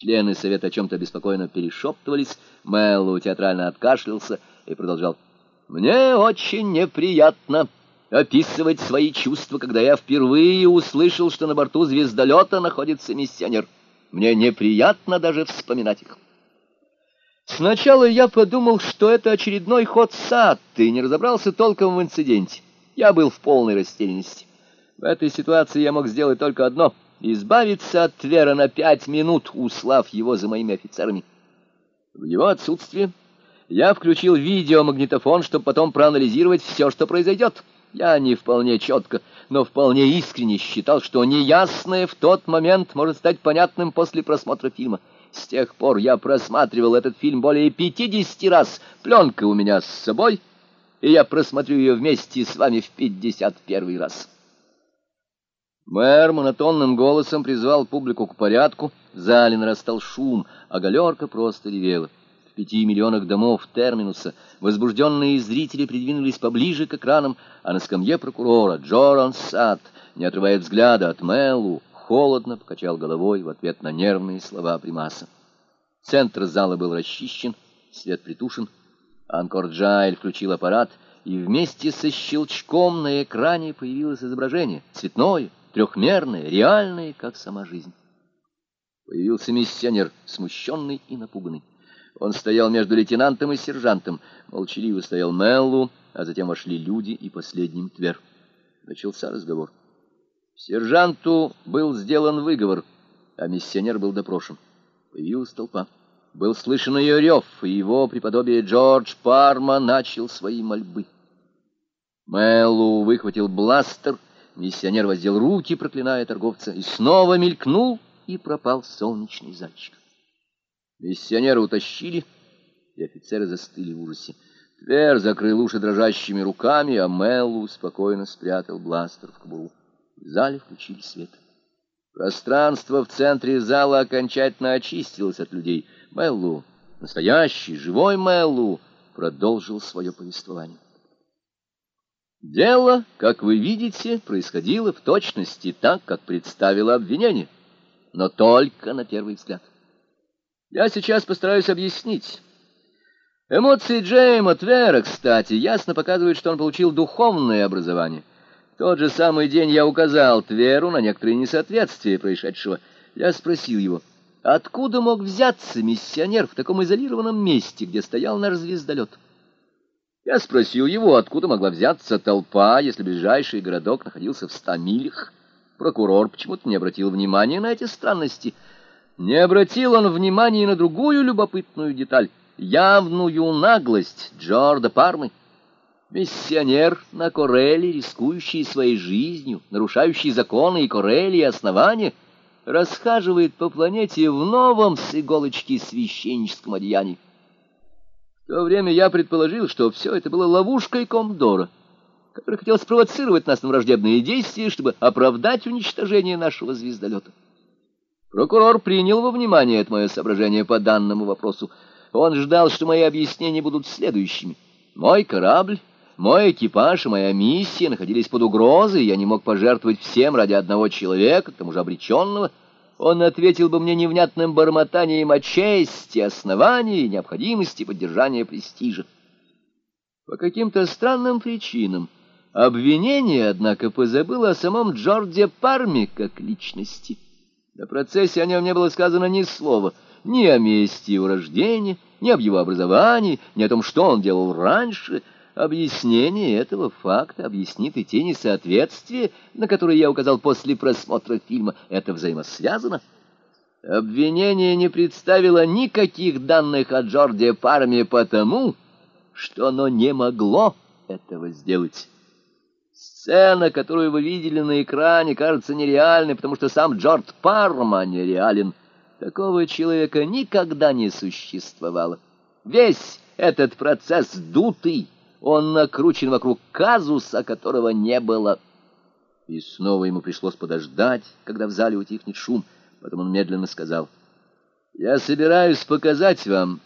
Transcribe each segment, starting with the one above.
Члены совета о чем-то беспокойно перешептывались. Мэллоу театрально откашлялся и продолжал. «Мне очень неприятно описывать свои чувства, когда я впервые услышал, что на борту звездолета находится миссионер. Мне неприятно даже вспоминать их. Сначала я подумал, что это очередной ход сад, и не разобрался толком в инциденте. Я был в полной растерянности. В этой ситуации я мог сделать только одно — избавиться от Твера на пять минут, услав его за моими офицерами. В его отсутствие я включил видеомагнитофон, чтобы потом проанализировать все, что произойдет. Я не вполне четко, но вполне искренне считал, что неясное в тот момент может стать понятным после просмотра фильма. С тех пор я просматривал этот фильм более пятидесяти раз. Пленка у меня с собой, и я просмотрю ее вместе с вами в пятьдесят первый раз. Мэр монотонным голосом призвал публику к порядку, в зале нарастал шум, а галерка просто ревела. В пяти миллионах домов терминуса возбужденные зрители придвинулись поближе к экранам, а на скамье прокурора Джоран Сад, не отрывая взгляда от Мэллу, холодно покачал головой в ответ на нервные слова Примаса. Центр зала был расчищен, свет притушен. Анкор Джайль включил аппарат, и вместе со щелчком на экране появилось изображение, цветное, трехмерные, реальные, как сама жизнь. Появился миссионер, смущенный и напуганный. Он стоял между лейтенантом и сержантом. Молчаливо стоял Меллу, а затем вошли люди и последним Твер. Начался разговор. Сержанту был сделан выговор, а миссионер был допрошен. Появилась толпа. Был слышен ее рев, и его преподобие Джордж Парма начал свои мольбы. Мэллу выхватил бластер Миссионер воздел руки, проклиная торговца, и снова мелькнул и пропал солнечный зайчик. Миссионера утащили, и офицеры застыли в ужасе. Твер закрыл уши дрожащими руками, а Меллу спокойно спрятал бластер в кобуру. В зале включили свет. Пространство в центре зала окончательно очистилось от людей. Меллу, настоящий, живой Меллу, продолжил свое повествование. Дело, как вы видите, происходило в точности так, как представило обвинение, но только на первый взгляд. Я сейчас постараюсь объяснить. Эмоции Джейма Твера, кстати, ясно показывают, что он получил духовное образование. В тот же самый день я указал Тверу на некоторые несоответствия происшедшего. Я спросил его, откуда мог взяться миссионер в таком изолированном месте, где стоял наш звездолет? Я спросил его, откуда могла взяться толпа, если ближайший городок находился в ста милях. Прокурор почему-то не обратил внимания на эти странности. Не обратил он внимания на другую любопытную деталь, явную наглость Джорда Пармы. Миссионер на Кореле, рискующий своей жизнью, нарушающий законы и Корели и основания, расхаживает по планете в новом с иголочки священническом одеянии. В то время я предположил, что все это было ловушкой Комдора, который хотел спровоцировать нас на враждебные действия, чтобы оправдать уничтожение нашего звездолета. Прокурор принял во внимание это мое соображение по данному вопросу. Он ждал, что мои объяснения будут следующими. Мой корабль, мой экипаж и моя миссия находились под угрозой, я не мог пожертвовать всем ради одного человека, к тому же обреченного, он ответил бы мне невнятным бормотанием о чести, основании необходимости поддержания престижа. По каким-то странным причинам обвинение, однако, позабыло о самом Джорде Парме как личности. На процессе о нем не было сказано ни слова, ни о месте его рождения, ни об его образовании, ни о том, что он делал раньше — Объяснение этого факта объяснит и те несоответствия, на которые я указал после просмотра фильма. Это взаимосвязано. Обвинение не представило никаких данных о Джорде Парме потому, что оно не могло этого сделать. Сцена, которую вы видели на экране, кажется нереальной, потому что сам Джордж Парма нереален. Такого человека никогда не существовало. Весь этот процесс дутый, он накручен вокруг казуса, которого не было. И снова ему пришлось подождать, когда в зале утихнет шум. Потом он медленно сказал, «Я собираюсь показать вам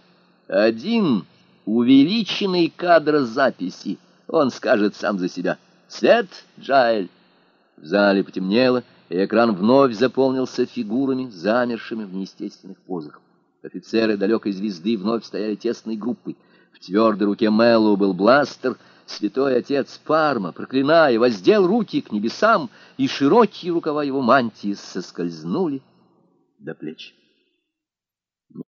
один увеличенный кадр записи. Он скажет сам за себя. Свет, Джайль!» В зале потемнело, и экран вновь заполнился фигурами, замершими в неестественных позах. Офицеры далекой звезды вновь стояли тесной группой. В твердой руке Мэллоу был бластер. Святой отец Парма, проклиная, воздел руки к небесам, и широкие рукава его мантии соскользнули до плеч.